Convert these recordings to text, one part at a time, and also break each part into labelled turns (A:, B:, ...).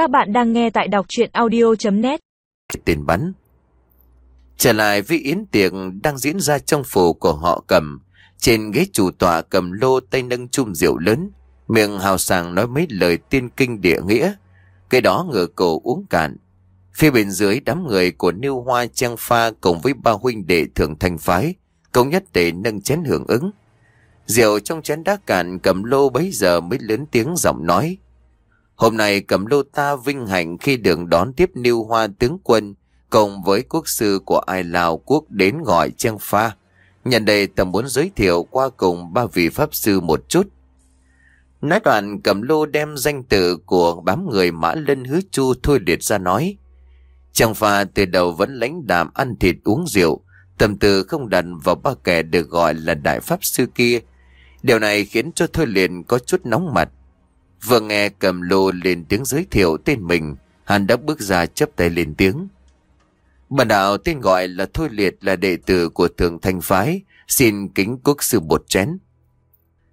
A: Các bạn đang nghe tại đọc chuyện audio.net
B: Tiền bắn. Trở lại với yến tiệc đang diễn ra trong phủ của họ cầm. Trên ghế chủ tọa cầm lô tay nâng chung rượu lớn. Miệng hào sảng nói mấy lời tiên kinh địa nghĩa. Cái đó ngửa cổ uống cạn. Phía bên dưới đám người của Niêu Hoa Trang Pha cùng với ba huynh đệ thượng thành phái Công nhất để nâng chén hưởng ứng. Rượu trong chén đá cạn cầm lô bấy giờ mới lớn tiếng giọng nói. Hôm nay cầm lô ta vinh hạnh khi được đón tiếp Niêu Hoa tướng quân cùng với quốc sư của Ai Lào quốc đến gọi Trang Pha. Nhân đây tầm muốn giới thiệu qua cùng ba vị pháp sư một chút. Nói đoạn cầm lô đem danh tự của bám người mã lân hứa chu thôi liệt ra nói. Trang Pha từ đầu vẫn lãnh đạm ăn thịt uống rượu, tâm tư không đặt vào ba kẻ được gọi là đại pháp sư kia. Điều này khiến cho Thôi liền có chút nóng mặt. Vừa nghe cầm lô lên tiếng giới thiệu tên mình, hắn đã bước ra chấp tay lên tiếng. Bản đạo tên gọi là Thôi Liệt là đệ tử của Thượng Thanh Phái, xin kính quốc sư bột chén.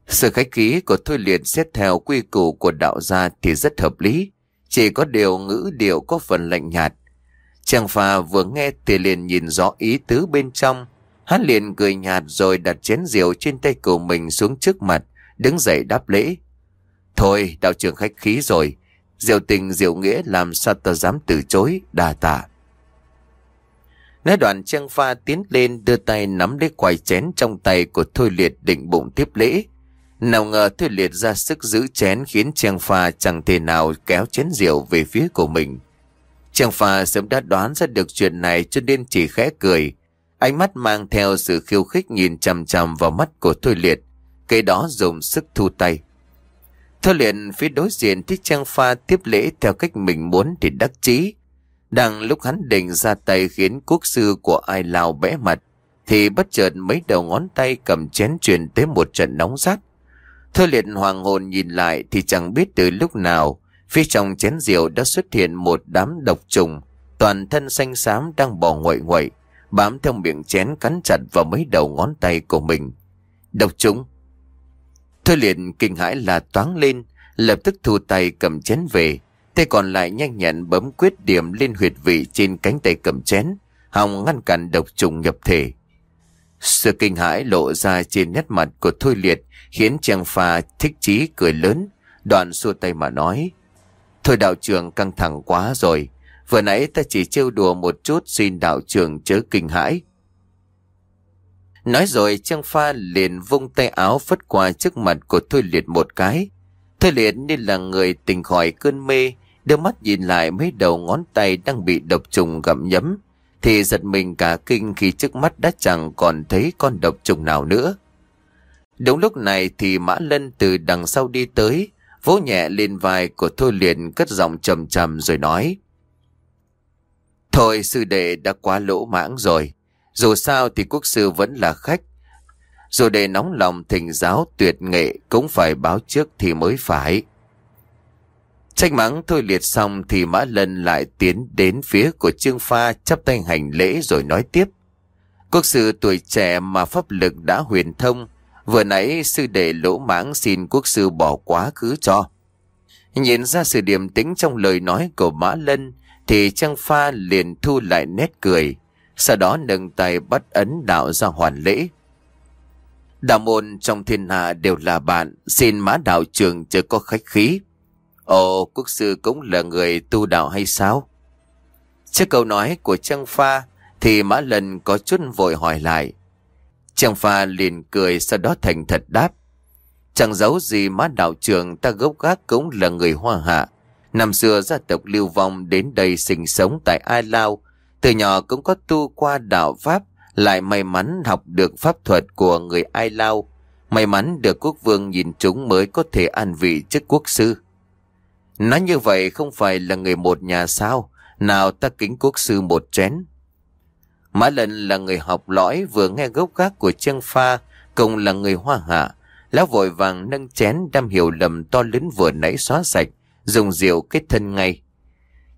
B: Sự khách khí của Thôi Liệt xét theo quy củ của đạo gia thì rất hợp lý, chỉ có điều ngữ điệu có phần lạnh nhạt. Chàng phà vừa nghe thì liền nhìn rõ ý tứ bên trong, hắn liền cười nhạt rồi đặt chén rượu trên tay của mình xuống trước mặt, đứng dậy đáp lễ. Thôi, đạo trưởng khách khí rồi. Diệu tình diệu nghĩa làm sao ta dám từ chối, đà tạ. Nói đoạn trang pha tiến lên đưa tay nắm lấy quài chén trong tay của Thôi Liệt định bụng tiếp lễ. Nào ngờ Thôi Liệt ra sức giữ chén khiến trang pha chẳng thể nào kéo chén rượu về phía của mình. Trang pha sớm đã đoán ra được chuyện này cho nên chỉ khẽ cười. Ánh mắt mang theo sự khiêu khích nhìn chằm chằm vào mắt của Thôi Liệt. Cái đó dùng sức thu tay. Thôi liền phía đối diện thích trang pha tiếp lễ theo cách mình muốn thì đắc chí. Đang lúc hắn định ra tay khiến quốc sư của ai lao bẽ mặt, thì bất chợt mấy đầu ngón tay cầm chén truyền tới một trận nóng rát. Thôi liền hoàng hồn nhìn lại thì chẳng biết từ lúc nào, phía trong chén rượu đã xuất hiện một đám độc trùng, toàn thân xanh xám đang bò nguậy nguậy, bám theo miệng chén cắn chặt vào mấy đầu ngón tay của mình. Độc trùng? Thôi liền kinh hãi là toáng lên, lập tức thu tay cầm chén về. Tay còn lại nhanh nhẹn bấm quyết điểm lên huyệt vị trên cánh tay cầm chén, hòng ngăn cản độc trùng nhập thể. Sự kinh hãi lộ ra trên nét mặt của Thôi Liệt khiến chàng pha thích chí cười lớn, đoạn xua tay mà nói. Thôi đạo trưởng căng thẳng quá rồi, vừa nãy ta chỉ trêu đùa một chút xin đạo trưởng chớ kinh hãi. Nói rồi Trang Pha liền vung tay áo phất qua trước mặt của Thôi Liệt một cái. Thôi Liệt như là người tỉnh khỏi cơn mê, đưa mắt nhìn lại mấy đầu ngón tay đang bị độc trùng gặm nhấm, thì giật mình cả kinh khi trước mắt đã chẳng còn thấy con độc trùng nào nữa. Đúng lúc này thì Mã Lân từ đằng sau đi tới, vỗ nhẹ lên vai của Thôi Liệt cất giọng trầm trầm rồi nói. Thôi sư đệ đã quá lỗ mãng rồi. Dù sao thì quốc sư vẫn là khách. Dù để nóng lòng thỉnh giáo tuyệt nghệ cũng phải báo trước thì mới phải. Tranh mắng thôi liệt xong thì Mã Lân lại tiến đến phía của Trương Pha chắp tay hành lễ rồi nói tiếp. Quốc sư tuổi trẻ mà pháp lực đã huyền thông, vừa nãy sư đệ lỗ mãng xin quốc sư bỏ quá khứ cho. Nhìn ra sự điềm tĩnh trong lời nói của Mã Lân thì trương Pha liền thu lại nét cười sau đó nâng tay bắt ấn đạo ra hoàn lễ. Đạo môn trong thiên hạ đều là bạn, xin mã đạo trường chớ có khách khí. Ồ, quốc sư cũng là người tu đạo hay sao? Trước câu nói của Trang Pha, thì mã lần có chút vội hỏi lại. Trang Pha liền cười sau đó thành thật đáp. Chẳng giấu gì mã đạo trường ta gốc gác cũng là người hoa hạ. Năm xưa gia tộc lưu vong đến đây sinh sống tại Ai Lao, từ nhỏ cũng có tu qua đạo Pháp, lại may mắn học được pháp thuật của người Ai Lao. May mắn được quốc vương nhìn chúng mới có thể an vị chức quốc sư. Nói như vậy không phải là người một nhà sao, nào ta kính quốc sư một chén. Mã lệnh là người học lõi vừa nghe gốc gác của Trương Pha, cùng là người hoa hạ. Lão vội vàng nâng chén đam hiểu lầm to lớn vừa nãy xóa sạch, dùng rượu kết thân ngay.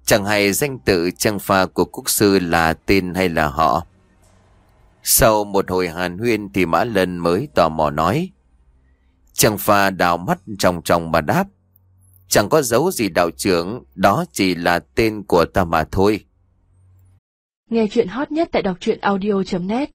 B: Chẳng hay danh tự trang pha của quốc sư là tên hay là họ. Sau một hồi hàn huyên thì Mã Lân mới tò mò nói. Trang pha đào mắt tròng tròng mà đáp. Chẳng có dấu gì đạo trưởng, đó chỉ là tên của ta mà thôi.
C: Nghe chuyện hot nhất tại đọc truyện audio.net